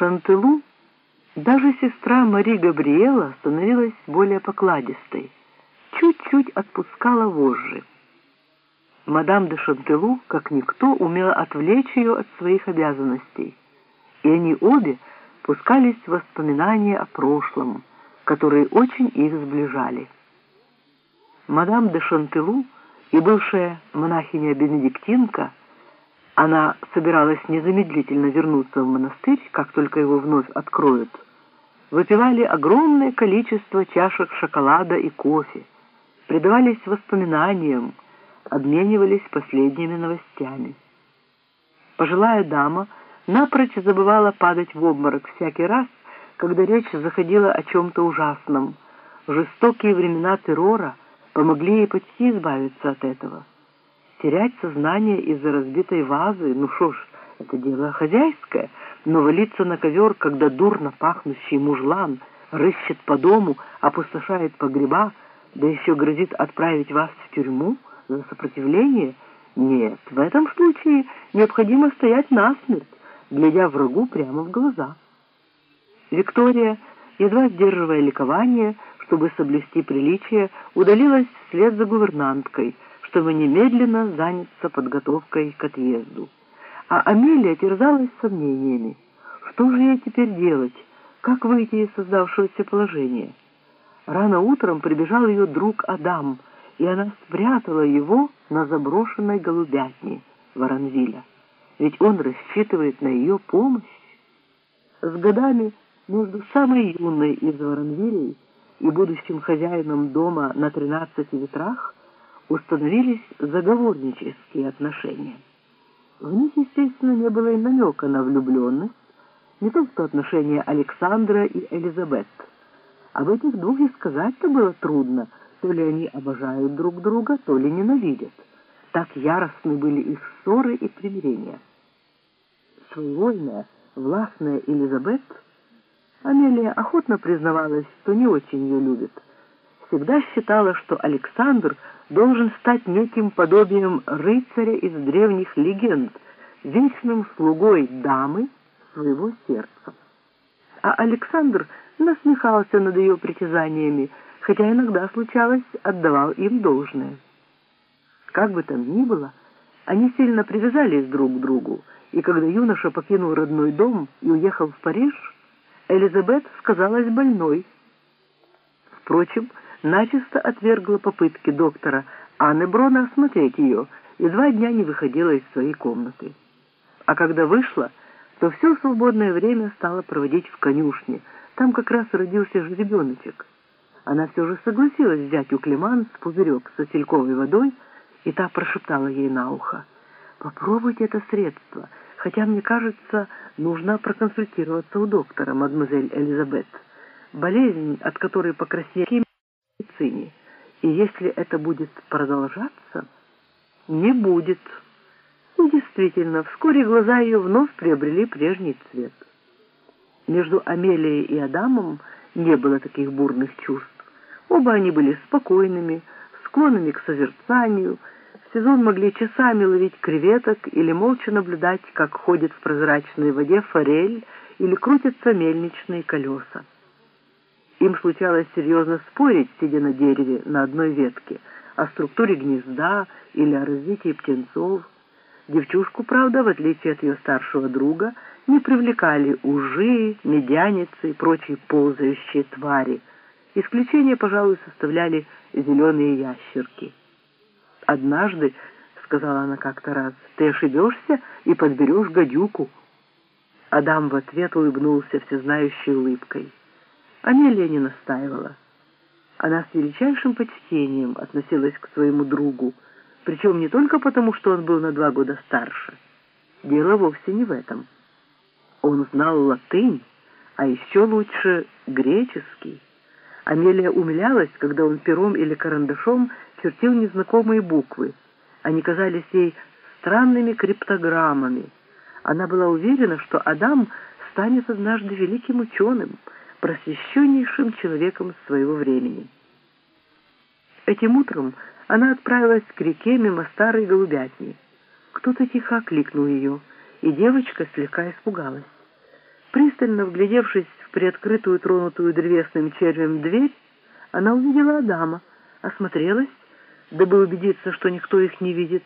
Шантылу даже сестра Мари Габриэла становилась более покладистой, чуть-чуть отпускала вожжи. Мадам де Шантелу, как никто, умела отвлечь ее от своих обязанностей, и они обе пускались в воспоминания о прошлом, которые очень их сближали. Мадам де Шантелу и бывшая монахиня-бенедиктинка, она собиралась незамедлительно вернуться в монастырь, как только его вновь откроют, выпивали огромное количество чашек шоколада и кофе, предавались воспоминаниям, обменивались последними новостями. Пожилая дама напрочь забывала падать в обморок всякий раз, когда речь заходила о чем-то ужасном. Жестокие времена террора помогли ей почти избавиться от этого. Терять сознание из-за разбитой вазы, ну что ж, это дело хозяйское, но валиться на ковер, когда дурно пахнущий мужлан рыщет по дому, опустошает погреба, да еще грозит отправить вас в тюрьму — за сопротивление? Нет, в этом случае необходимо стоять насмерть, глядя врагу прямо в глаза. Виктория, едва сдерживая ликование, чтобы соблюсти приличие, удалилась вслед за гувернанткой, чтобы немедленно заняться подготовкой к отъезду. А Амелия терзалась сомнениями. Что же ей теперь делать? Как выйти из создавшегося положения? Рано утром прибежал ее друг Адам – и она спрятала его на заброшенной голубятне Воронвиля. Ведь он рассчитывает на ее помощь. С годами между самой юной из Воронвилей и будущим хозяином дома на тринадцати ветрах установились заговорнические отношения. В них, естественно, не было и намека на влюбленность, не то что отношения Александра и Элизабет. Об этих двух и сказать-то было трудно – то ли они обожают друг друга, то ли ненавидят. Так яростны были их ссоры и примирения. Своевольная, властная Элизабет, Амелия охотно признавалась, что не очень ее любит. Всегда считала, что Александр должен стать неким подобием рыцаря из древних легенд, вечным слугой дамы своего сердца. А Александр насмехался над ее притязаниями, хотя иногда случалось, отдавал им должное. Как бы там ни было, они сильно привязались друг к другу, и когда юноша покинул родной дом и уехал в Париж, Элизабет сказалась больной. Впрочем, начисто отвергла попытки доктора Анны Брона осмотреть ее и два дня не выходила из своей комнаты. А когда вышла, то все свободное время стала проводить в конюшне. Там как раз родился же ребеночек она все же согласилась взять у Клеманс пузырек с осельковой водой, и та прошептала ей на ухо. «Попробуйте это средство, хотя, мне кажется, нужно проконсультироваться у доктора, мадемуазель Элизабет. Болезнь, от которой покраснели медицине, и если это будет продолжаться, не будет». И действительно, вскоре глаза ее вновь приобрели прежний цвет. Между Амелией и Адамом не было таких бурных чувств. Оба они были спокойными, склонными к созерцанию, в сезон могли часами ловить креветок или молча наблюдать, как ходит в прозрачной воде форель или крутятся мельничные колеса. Им случалось серьезно спорить, сидя на дереве на одной ветке, о структуре гнезда или о развитии птенцов. Девчушку, правда, в отличие от ее старшего друга, не привлекали ужи, медяницы и прочие ползающие твари. Исключение, пожалуй, составляли зеленые ящерки. «Однажды, — сказала она как-то раз, — ты ошибешься и подберешь гадюку». Адам в ответ улыбнулся всезнающей улыбкой. Амелия не настаивала. Она с величайшим почтением относилась к своему другу, причем не только потому, что он был на два года старше. Дело вовсе не в этом. Он знал латынь, а еще лучше греческий. Амелия умилялась, когда он пером или карандашом чертил незнакомые буквы. Они казались ей странными криптограммами. Она была уверена, что Адам станет однажды великим ученым, просвещеннейшим человеком своего времени. Этим утром она отправилась к реке мимо старой голубятни. Кто-то тихо окликнул ее, и девочка слегка испугалась. Пристально вглядевшись в приоткрытую, тронутую древесным червем дверь, она увидела Адама, осмотрелась, дабы убедиться, что никто их не видит,